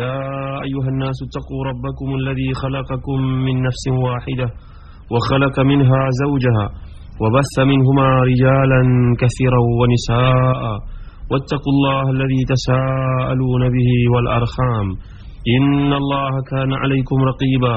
يا أيها الناس اتقوا ربكم الذي خلقكم من نفس واحدة وخلق منها زوجها وبث منهما رجالا كثيرا ونساء واتقوا الله الذي تساءلون به والأرحام إن الله كان عليكم رقيبا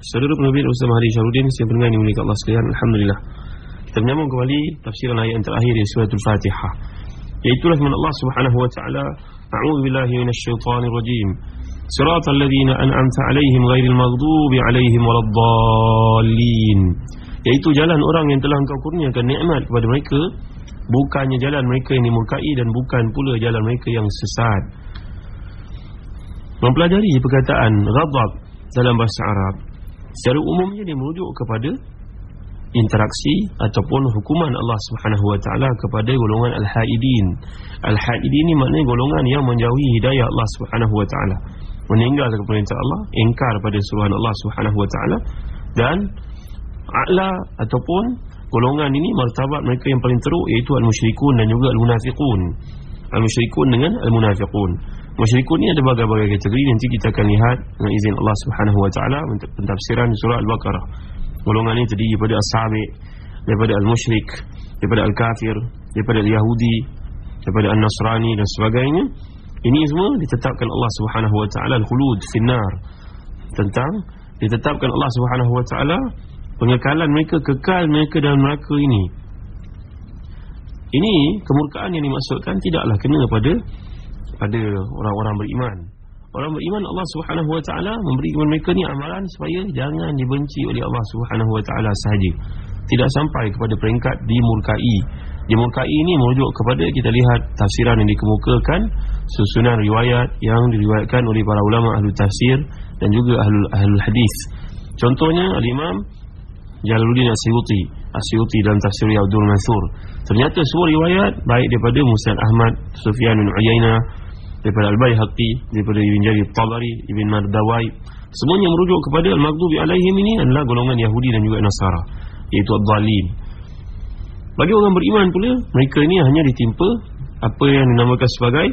Saudara penerbit Ustaz Mahdi Syarudin Saya pendengar yang mulia Allah sekalian Alhamdulillah Kita menyambung kembali Tafsiran ayat yang terakhir Di suratul Fatihah Iaitulah firman Allah Subhanahu wa taala, "A'udzu billahi minasyaitonir rajim. Siratal ladzina an'amta 'alaihim ghairil maghdubi 'alaihim waladdallin." Iaitu jalan orang yang telah Engkau kurniakan nikmat kepada mereka, bukannya jalan mereka yang dimurkai dan bukan pula jalan mereka yang sesat. Mempelajari perkataan ghadab dalam bahasa Arab secara umumnya dia merujuk kepada interaksi ataupun hukuman Allah Subhanahu wa taala kepada golongan al-haidin. Al-haidin ini maknanya golongan yang menjauhi hidayah Allah Subhanahu wa taala, meninggalkan perintah Allah, ingkar pada suruhan Allah Subhanahu wa taala dan a'la ataupun golongan ini martabat mereka yang paling teruk iaitu al-musyrikun dan juga al-munafiqun. Al-musyrikun dengan al-munafiqun. Musyrikun ini ada berbagai-bagai kategori. Nanti kita akan lihat dengan izin Allah Subhanahu wa taala pentafsiran surah Al-Baqarah. Golongan ini terdiri daripada as-sabi daripada al-musyrik daripada al-kafir daripada al-yahudi daripada al-nasrani dan sebagainya. Ini semua ditetapkan Allah Subhanahu wa taala al-khulud finnar. Tentang ditetapkan Allah Subhanahu wa taala pengekalan mereka kekal mereka dalam neraka ini. Ini kemurkaan yang dimaksudkan tidaklah kena pada pada orang-orang beriman Orang beriman Allah Subhanahu wa taala memberi kepada mereka ni amalan supaya jangan dibenci oleh Allah Subhanahu wa taala sahaja. Tidak sampai kepada peringkat dimurkai. Dimurkai ini merujuk kepada kita lihat tafsiran yang dikemukakan susunan riwayat yang diriwayatkan oleh para ulama ahli tafsir dan juga ahli ahli hadis. Contohnya al-Imam Jalaluddin Asyuti, Asyuti dalam tafsir Abdul Mansur. Ternyata semua riwayat baik daripada Musnad Ahmad, Sufyan bin Uyainah daripada Al-Baihaqi daripada Ibn Jarir Tabari Ibn Mardawai. Semuanya merujuk kepada Al-Maghdubi alaihim ini adalah golongan Yahudi dan juga Nasara iaitu Ad-Dhalin bagi orang beriman pula mereka ini hanya ditimpa apa yang dinamakan sebagai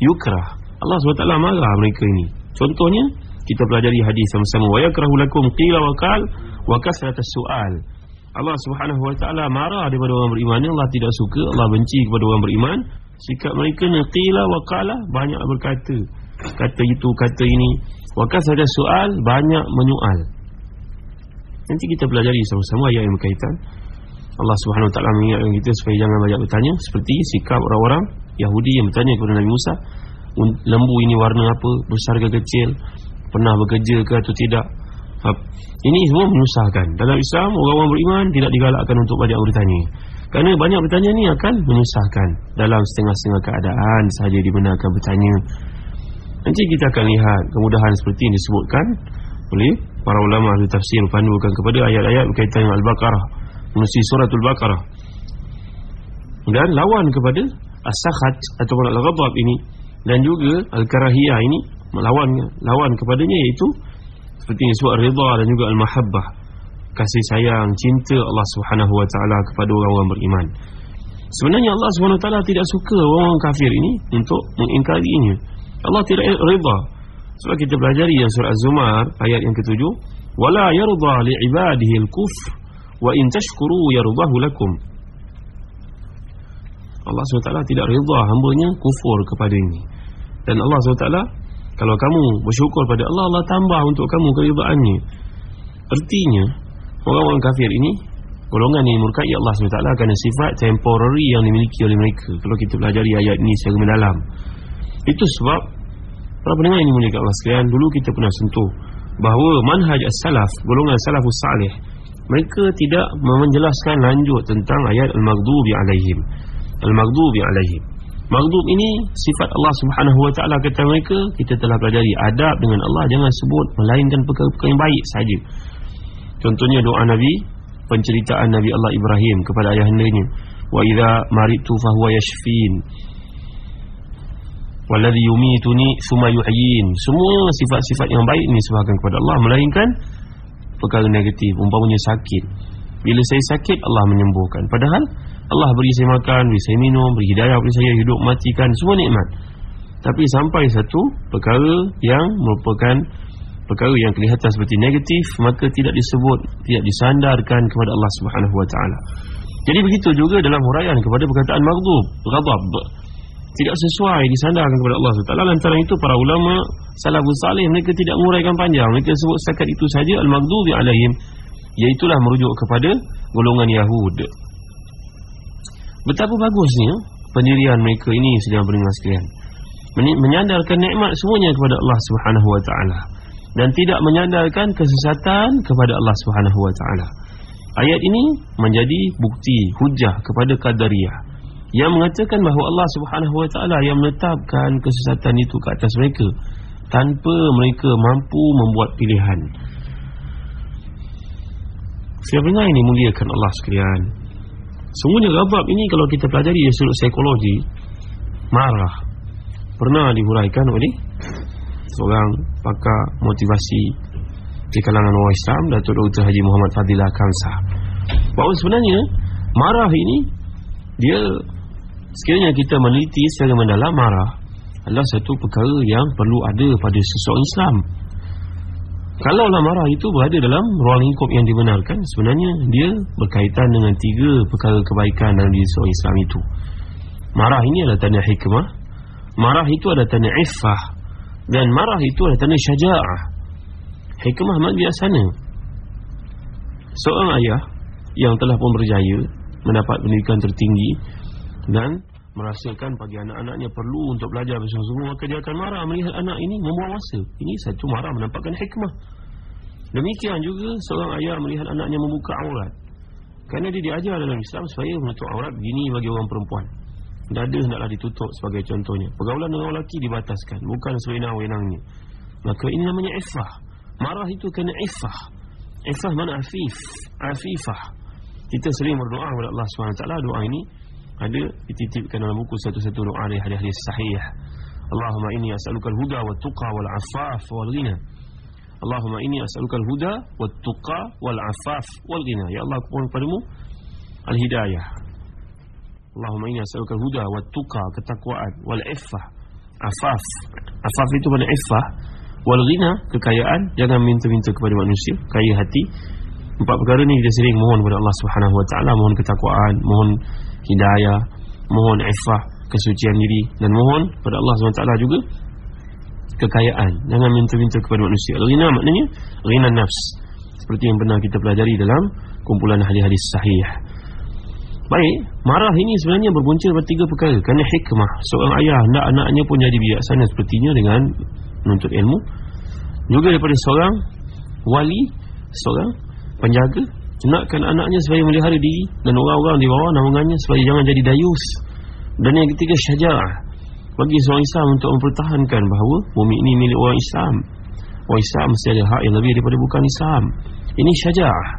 yukrah. Allah SWT marah mereka ini. Contohnya kita pelajari hadis sama-sama. Wa yakrahu lakum qila wa qal wa kasratas su'al. Allah Subhanahu wa taala marah daripada orang beriman Allah tidak suka Allah benci kepada orang beriman sikap mereka ni qila wa qala banyak berkata. Kata itu kata ini. Wakas ada soal banyak menyoal nanti kita pelajari sama-sama ayat yang berkaitan. Allah Subhanahu taala mengingatkan kita supaya jangan banyak bertanya. Seperti sikap orang-orang Yahudi yang bertanya kepada Nabi Musa lembu ini warna apa? Besar ke kecil? Pernah bekerja ke atau tidak? Ini semua menyusahkan. Dalam Islam orang-orang beriman tidak digalakkan untuk banyak bertanya kerana banyak bertanya ni akan menyusahkan Dalam setengah-setengah keadaan sahaja dibenarkan bertanya. Nanti kita akan lihat kemudahan seperti yang disebutkan Oleh para ulama ahli tafsir Pandukan kepada ayat-ayat berkaitan dengan Al-Baqarah Menusi suratul Baqarah. Dan lawan kepada As-Sakhat ataupun Al-Ghadab ini Dan juga Al-Karahiyah ini Lawan lawan kepadanya iaitu Seperti yang disebut Ridha dan juga Al-Mahabbah kasih sayang, cinta Allah Subhanahu wa taala kepada orang-orang beriman. Sebenarnya Allah Subhanahu wa taala tidak suka orang kafir ini untuk mengingkarinya. Allah tidak redha. Sebab kita belajar yang surah Az-Zumar ayat yang ketujuh, wala yarda li ibadihi al-kufr wa in tashkuru yardahu lakum. Allah SWT tidak redha hambanya kufur kepada ini Dan Allah SWT Kalau kamu bersyukur pada Allah Allah tambah untuk kamu keridaannya Artinya Orang-orang kafir ini Golongan ini murkai Allah SWT Kerana sifat temporary yang dimiliki oleh mereka. Kalau kita pelajari ayat ini secara mendalam. Itu sebab Para pendengar ini mulia Allah sekalian Dulu kita pernah sentuh Bahawa manhaj as-salaf Golongan salafus salih Mereka tidak menjelaskan lanjut Tentang ayat al-maghdubi alaihim. Al-maghdubi alaihim. Maghdub ini sifat Allah Subhanahu wa taala kata mereka kita telah pelajari adab dengan Allah jangan sebut melainkan perkara-perkara yang baik saja. Contohnya doa Nabi penceritaan Nabi Allah Ibrahim kepada ayahandanya. Wa idza maritu fa huwa yashfin. Walladhi yumituni thumma yuhyin. Semua sifat-sifat yang baik ini sebabkan kepada Allah melainkan perkara negatif umpamanya sakit. Bila saya sakit Allah menyembuhkan. Padahal Allah beri saya makan beri saya minum beri hidayah beri saya hidup matikan semua nikmat. Tapi sampai satu perkara yang merupakan perkara yang kelihatan seperti negatif maka tidak disebut tidak disandarkan kepada Allah Subhanahu wa taala. Jadi begitu juga dalam huraian kepada perkataan maghdub, ghadab. Tidak sesuai disandarkan kepada Allah Subhanahu wa taala lantaran itu para ulama salafus salih mereka tidak menguraikan panjang mereka sebut setakat itu saja al-maghdubi alaihim iaitu merujuk kepada golongan Yahud. Betapa bagusnya pendirian mereka ini sedang mendengar sekalian. Menyandarkan nikmat semuanya kepada Allah Subhanahu wa taala dan tidak menyandarkan kesesatan kepada Allah Subhanahu wa taala. Ayat ini menjadi bukti hujah kepada qadariyah yang mengatakan bahawa Allah Subhanahu wa taala yang menetapkan kesesatan itu ke atas mereka tanpa mereka mampu membuat pilihan. Siapa ini muliakan Allah sekalian. Semuanya gabab ini kalau kita pelajari dari sudut psikologi marah pernah dihuraikan oleh seorang pakar motivasi di kalangan orang Islam Datuk Dr. Haji Muhammad Fadilah Kamsah bahawa sebenarnya marah ini dia sekiranya kita meneliti secara mendalam marah adalah satu perkara yang perlu ada pada seseorang Islam. Kalaulah marah itu berada dalam ruang lingkup yang dibenarkan sebenarnya dia berkaitan dengan tiga perkara kebaikan dalam diri seorang Islam itu. Marah ini adalah tanda hikmah. Marah itu adalah tanda iffah dan marah itu adalah tanda syaja'ah. Hikmah amat biasanya Seorang ayah Yang telah pun berjaya Mendapat pendidikan tertinggi Dan Merasakan bagi anak-anaknya perlu Untuk belajar bersungguh-sungguh Maka dia akan marah melihat anak ini membuang masa. Ini satu marah menampakkan hikmah. Demikian juga Seorang ayah melihat anaknya membuka aurat. Kerana dia diajar dalam Islam Supaya menutup aurat Begini bagi orang perempuan Dada hendaklah ditutup sebagai contohnya. Pergaulan dengan lelaki dibataskan Bukan sewenang-wenangnya Maka ini namanya ifah. Marah itu kena ifah. Ifah mana? Afif. Afifah. Kita sering berdoa kepada Allah SWT Doa ini ada dititipkan dalam buku satu-satu doa dari hadis-hadis sahih. Allahumma inni as'alukal huda wa tuqa wal afaf wal ghina. Allahumma inni as'alukal huda wa tuqa wal afaf wal ghina. Ya Allah aku mohon padamu Al-Hidayah Allahumma inna as'aluka al-huda wa tuqa ketakwaan wal iffah. Afaf. Afaf itu mana? Iffah. Wal ghina kekayaan. Jangan minta-minta kepada manusia. Kaya hati. Empat perkara ni kita sering mohon kepada Allah Subhanahu wa taala. Mohon ketakwaan mohon hidayah mohon iffah kesucian diri. Dan mohon kepada Allah Subhanahu wa taala juga kekayaan. Jangan minta-minta kepada manusia. Ghina maknanya ghina nafs. Seperti yang pernah kita pelajari dalam kumpulan hadis-hadis sahih Baik, marah ini sebenarnya berpunca daripada tiga perkara. Kerana hikmah. Seorang ayah hendak anaknya pun jadi bijaksana sepertinya Dengan menuntut ilmu. Juga daripada seorang wali Seorang penjaga Nakkan anaknya supaya melihara diri Dan orang-orang di bawah namungannya Supaya jangan jadi dayus. Dan yang ketiga syajarah. Bagi seorang Islam untuk mempertahankan bahawa Bumi ini milik orang Islam. Orang Islam mesti ada hak yang lebih daripada bukan Islam. Ini syajarah.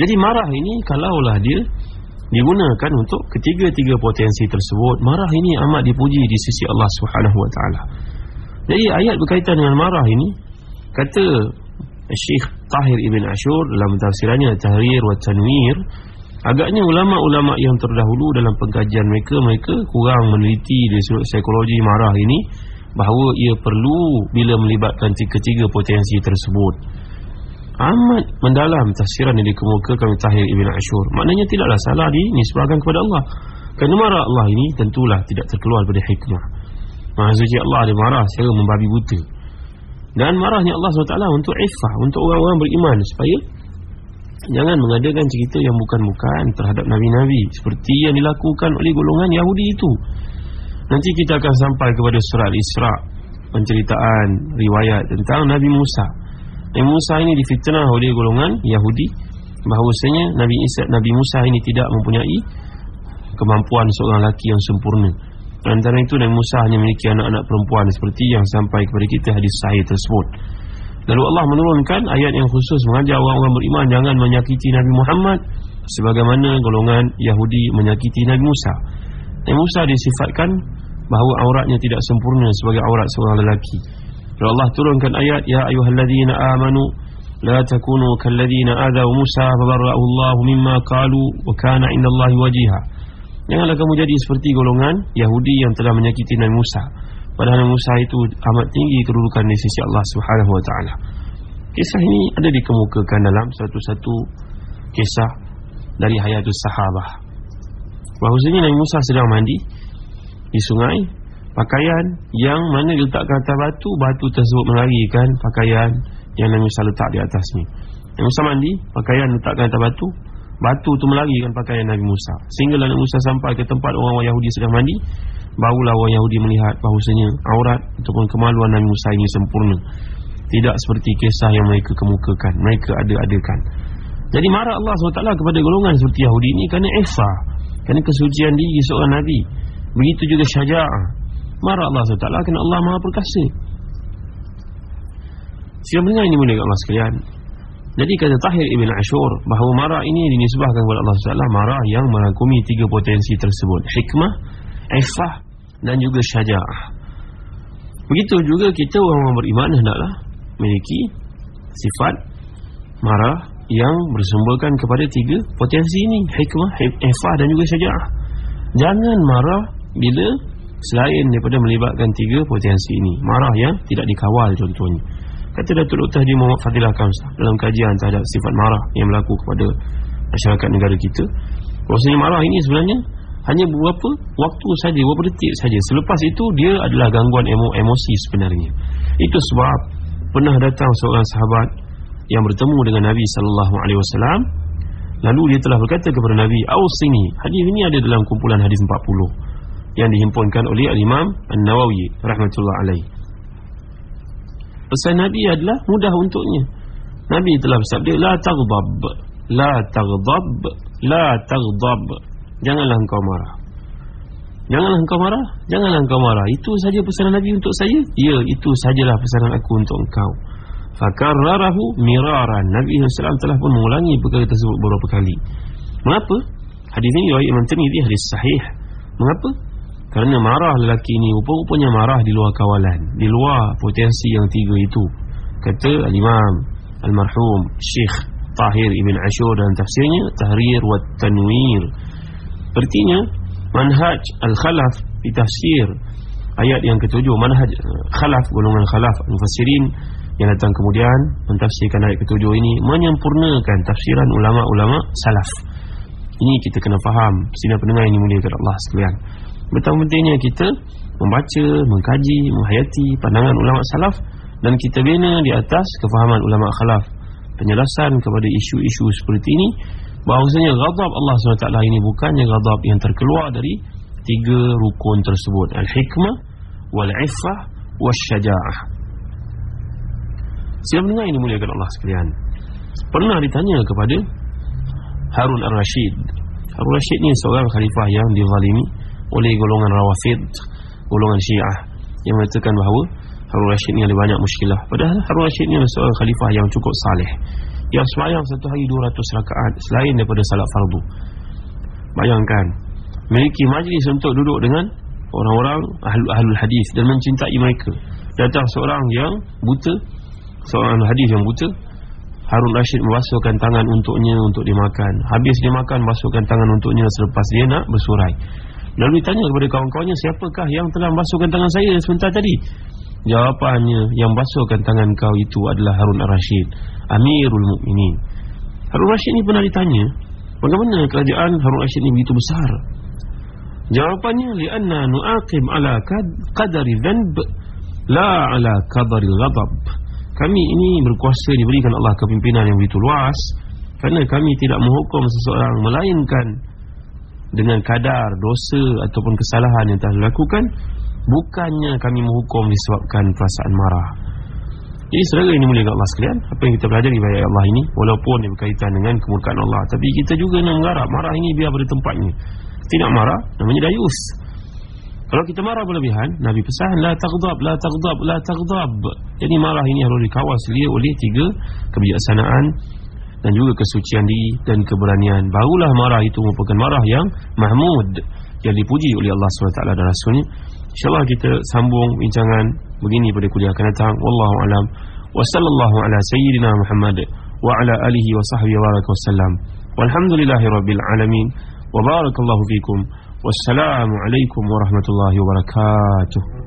Jadi marah ini kalaulah dia digunakan untuk ketiga-tiga potensi tersebut. Marah ini amat dipuji di sisi Allah Subhanahu wa taala. Jadi ayat berkaitan dengan marah ini kata Syekh Tahir Ibn Ashur dalam tafsirannya Tahrir wa Tanwir agaknya ulama-ulama yang terdahulu dalam pengkajian mereka mereka kurang meneliti dari sudut psikologi marah ini bahawa ia perlu bila melibatkan ketiga potensi tersebut amat mendalam tafsiran yang dikemukakan oleh Tahir Ibn Ashur. Maknanya tidaklah salah dinisbahkan kepada Allah. Kerana marah Allah ini tentulah tidak terkeluar daripada hikmah. Maha suci Allah dia marah secara membabi buta. Dan marahnya Allah SWT untuk ifah Untuk orang-orang beriman. Supaya Jangan mengadakan cerita yang bukan-bukan Terhadap Nabi-Nabi. Seperti yang dilakukan oleh golongan Yahudi itu. Nanti kita akan sampai kepada surat Isra' Penceritaan riwayat tentang Nabi Musa Nabi Musa ini difitnah oleh golongan Yahudi. Bahawasanya Nabi Isa, Nabi Musa ini tidak mempunyai Kemampuan seorang lelaki yang sempurna. Antara itu Nabi Musa hanya memiliki anak-anak perempuan Seperti yang sampai kepada kita hadis sahih tersebut. Lalu Allah menurunkan ayat yang khusus Mengajar orang-orang beriman Jangan menyakiti Nabi Muhammad Sebagaimana golongan Yahudi menyakiti Nabi Musa. Nabi Musa disifatkan Bahawa auratnya tidak sempurna Sebagai aurat seorang lelaki Lalu Allah turunkan ayat Ya ayuhalladzina amanu La takunu kalladzina adaw Musa Fabarra'u Allah mimma kalu Wa kana indallahi wajihah Janganlah kamu jadi seperti golongan Yahudi yang telah menyakiti Nabi Musa. Padahal Nabi Musa itu amat tinggi kedudukan di sisi Allah Subhanahu Wa Taala. Kisah ini ada dikemukakan dalam satu-satu kisah dari hayatus sahabah. Bahawasanya Nabi Musa sedang mandi Di sungai Pakaian yang mana diletakkan atas batu Batu tersebut melarikan pakaian Yang Nabi Musa letak di atasnya. Nabi Musa mandi Pakaian letakkan atas batu Batu tu melarikan pakaian Nabi Musa. Sehingga Nabi Musa sampai ke tempat orang-orang Yahudi sedang mandi Barulah orang Yahudi melihat bahawasanya Aurat ataupun kemaluan Nabi Musa ini sempurna. Tidak seperti kisah yang mereka kemukakan Mereka ada-adakan. Jadi marah Allah SWT kepada golongan seperti Yahudi ini Kerana Esa Kerana kesucian diri seorang Nabi. Begitu juga syaja'ah Marah Allah SWT kerana Allah maha perkasa. Siapa dengar ini boleh kat Allah sekalian? Jadi kata Tahir Ibn Ashur Bahawa marah ini dinisbahkan kepada Allah SWT Marah yang merangkumi tiga potensi tersebut. Hikmah, Ifah dan juga syaja'ah. Begitu juga kita orang-orang beriman Hendaklah memiliki sifat marah Yang bersumberkan kepada tiga potensi ini. Hikmah, Ifah dan juga syaja'ah. Jangan marah bila Selain daripada melibatkan tiga potensi ini Marah yang tidak dikawal contohnya. Kata Datuk Dr. Haji Muhammad Fadilah Kamsah Dalam kajian terhadap sifat marah Yang berlaku kepada masyarakat negara kita Bahasanya marah ini sebenarnya Hanya beberapa waktu saja Beberapa detik saja. Selepas itu dia adalah gangguan emo emosi sebenarnya. Itu sebab Pernah datang seorang sahabat Yang bertemu dengan Nabi SAW Lalu dia telah berkata kepada Nabi Awsini Hadis ini ada dalam kumpulan hadis 40 Yang dihimpunkan oleh Al-Imam An-Nawawi Rahmatullah alaih. Pesan Nabi adalah mudah untuknya. Nabi telah bersabda La taghdab La taghdab La taghdab. Janganlah engkau marah. Janganlah engkau marah Janganlah engkau marah. Itu saja pesanan Nabi untuk saya? Ya itu sajalah pesanan aku untuk engkau. Fakarrarahu miraran. Nabi SAW telah pun mengulangi perkara tersebut beberapa kali. Mengapa? Hadis ini Yahya Imam Tirmidzi hadis sahih. Mengapa? Kerana marah lelaki ini Rupa-rupanya marah di luar kawalan. Di luar potensi yang tiga itu. Kata Al-Imam Al-Marhum Syekh Tahir Ibn Ashur dalam tafsirnya Tahrir wa Tanwir. Artinya Manhaj Al-Khalaf Di tafsir Ayat yang ketujuh Manhaj Khalaf Golongan Khalaf Al-Fasirin Yang datang kemudian Mentafsirkan ayat ketujuh ini Menyempurnakan tafsiran ulama-ulama Salaf. Ini kita kena faham. Sina pendengar mulia kepada Allah sekalian Betapa pentingnya kita membaca, mengkaji, menghayati pandangan ulama salaf dan kita bina di atas kefahaman ulama khalaf. Penjelasan kepada isu-isu seperti ini bahawasanya ghadab Allah SWT ini bukannya ghadab yang terkeluar dari tiga rukun tersebut. Al-hikmah, wal-iffah, wal-syaja'ah. Siapa dengar ini mulia Allah sekalian? Pernah ditanya kepada Harun al-Rashid. Harun al-Rashid ni seorang khalifah yang dizalimi oleh golongan Rawafid golongan Syiah yang mengatakan bahawa Harun Rashid ni ada banyak muskilah padahal Harun Rashid ni seorang khalifah yang cukup saleh yang semayang satu hari 200 rakaat selain daripada salat fardu. Bayangkan memiliki majlis untuk duduk dengan orang-orang ahlul, ahlul hadis dan mencintai mereka. Datang seorang yang buta seorang hadis yang buta Harun Rashid membasuhkan tangan untuknya untuk dimakan. Habis dia makan basuhkan tangan untuknya selepas dia nak bersurai Lalu ditanya kepada kawan-kawannya Siapakah yang telah basuhkan tangan saya sebentar tadi Jawapannya Yang basuhkan tangan kau itu adalah Harun Ar-Rashid Amirul Mukminin. Harun Rashid ni pernah ditanya Bagaimana kerajaan Harun Rashid ni begitu besar Jawapannya lianna nu'aqib ala qadari dhanb la ala qadari ghadab. Kami ini berkuasa diberikan Allah kepimpinan yang begitu luas kerana kami tidak menghukum seseorang melainkan dengan kadar dosa ataupun kesalahan yang telah dilakukan bukannya kami menghukum disebabkan perasaan marah. Jadi saudara ini mulia Allah sekalian Apa yang kita pelajari baik Allah ini Walaupun dia berkaitan dengan kemurkaan Allah Tapi kita juga nak mengharap Marah ini biar pada tempatnya. Tidak marah Namanya dayus. Kalau kita marah berlebihan Nabi pesan La taghdab La taghdab La taghdab. Jadi marah ini harus dikawal selia oleh tiga Kebijaksanaan Dan juga kesucian diri Dan keberanian Barulah marah itu merupakan marah yang Mahmud Yang dipuji oleh Allah SWT dan Rasulnya InsyaAllah kita sambung bincangan begini pada kuliah akan datang. Wallahu alam. Wa sallallahu ala sayyidina Muhammad wa ala alihi wa sahbihi wa baraka wasallam. Walhamdulillahi rabbil alamin. Wa barakallahu fikum. Wassalamu alaikum warahmatullahi wabarakatuh.